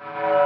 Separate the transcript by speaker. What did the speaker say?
Speaker 1: you.